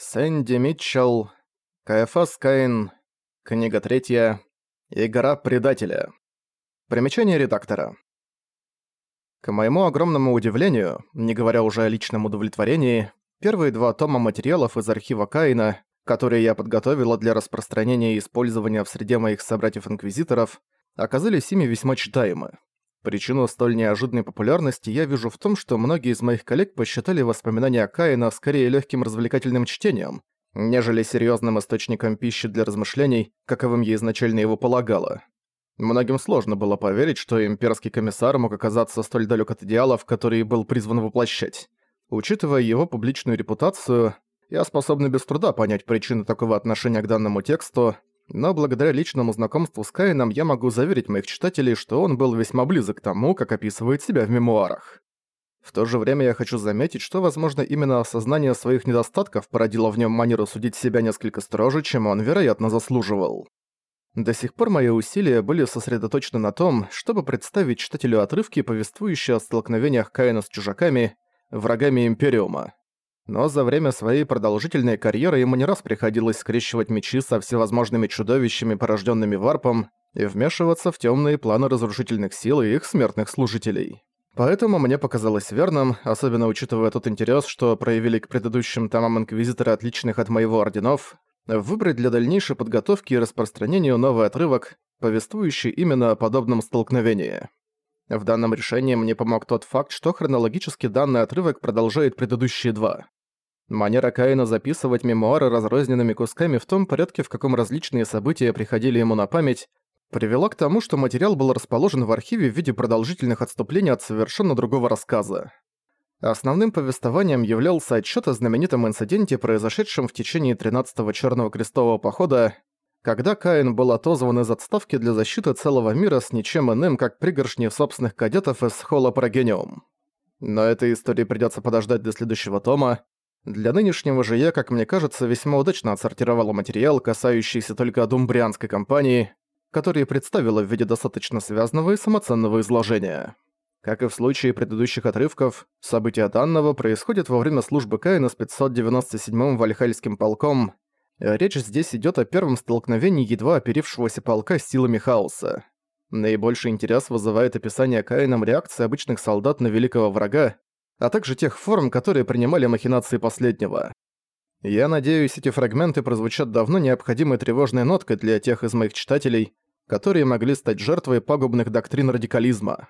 Сэнди Митчелл, Каэфас Каин, книга третья, Игра предателя. Примечание редактора. К моему огромному удивлению, не говоря уже о личном удовлетворении, первые два тома материалов из архива Каина, которые я подготовила для распространения и использования в среде моих собратьев-инквизиторов, оказались ими весьма читаемы. Причину столь неожиданной популярности я вижу в том, что многие из моих коллег посчитали воспоминания Каина скорее легким развлекательным чтением, нежели серьезным источником пищи для размышлений, каковым я изначально его полагала. Многим сложно было поверить, что имперский комиссар мог оказаться столь далек от идеалов, которые был призван воплощать. Учитывая его публичную репутацию, я способна без труда понять причины такого отношения к данному тексту, но благодаря личному знакомству с Каином я могу заверить моих читателей, что он был весьма близок к тому, как описывает себя в мемуарах. В то же время я хочу заметить, что, возможно, именно осознание своих недостатков породило в нем манеру судить себя несколько строже, чем он, вероятно, заслуживал. До сих пор мои усилия были сосредоточены на том, чтобы представить читателю отрывки, повествующие о столкновениях Каина с чужаками, врагами Империума но за время своей продолжительной карьеры ему не раз приходилось скрещивать мечи со всевозможными чудовищами, порожденными варпом, и вмешиваться в темные планы разрушительных сил и их смертных служителей. Поэтому мне показалось верным, особенно учитывая тот интерес, что проявили к предыдущим томам Инквизиторы отличных от моего орденов, выбрать для дальнейшей подготовки и распространения новый отрывок, повествующий именно о подобном столкновении. В данном решении мне помог тот факт, что хронологически данный отрывок продолжает предыдущие два. Манера Каина записывать мемуары разрозненными кусками в том порядке, в каком различные события приходили ему на память, привела к тому, что материал был расположен в архиве в виде продолжительных отступлений от совершенно другого рассказа. Основным повествованием являлся отчет о знаменитом инциденте, произошедшем в течение 13-го Черного Крестового Похода, когда Каин был отозван из отставки для защиты целого мира с ничем иным, как пригоршни собственных кадетов из Холла Прогениум. Но этой истории придётся подождать до следующего тома, для нынешнего же я, как мне кажется, весьма удачно отсортировала материал, касающийся только думбрианской компании, который представила в виде достаточно связанного и самоценного изложения. Как и в случае предыдущих отрывков, события данного происходят во время службы Каина с 597-м Вальхальским полком. Речь здесь идет о первом столкновении едва оперившегося полка с силами хаоса. Наибольший интерес вызывает описание Каином реакции обычных солдат на великого врага, а также тех форм, которые принимали махинации последнего. Я надеюсь, эти фрагменты прозвучат давно необходимой тревожной ноткой для тех из моих читателей, которые могли стать жертвой пагубных доктрин радикализма.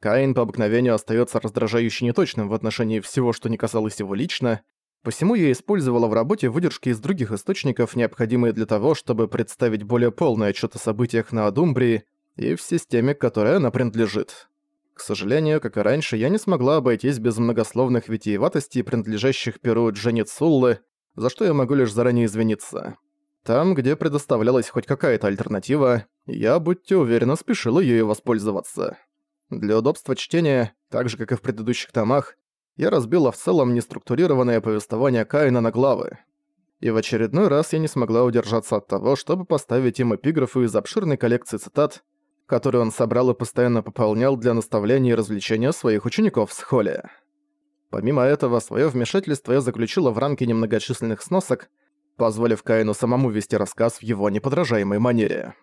Каин по обыкновению остается раздражающе неточным в отношении всего, что не касалось его лично, посему я использовала в работе выдержки из других источников, необходимые для того, чтобы представить более полный отчет о событиях на Адумбрии и в системе, к которой она принадлежит. К сожалению, как и раньше, я не смогла обойтись без многословных витиеватостей, принадлежащих перу Дженни Суллы, за что я могу лишь заранее извиниться. Там, где предоставлялась хоть какая-то альтернатива, я, будьте уверены, спешила ею воспользоваться. Для удобства чтения, так же как и в предыдущих томах, я разбила в целом неструктурированное повествование Каина на главы. И в очередной раз я не смогла удержаться от того, чтобы поставить им эпиграфы из обширной коллекции цитат, который он собрал и постоянно пополнял для наставления и развлечения своих учеников в схоле. Помимо этого, свое вмешательство я заключила в рамки немногочисленных сносок, позволив Каину самому вести рассказ в его неподражаемой манере.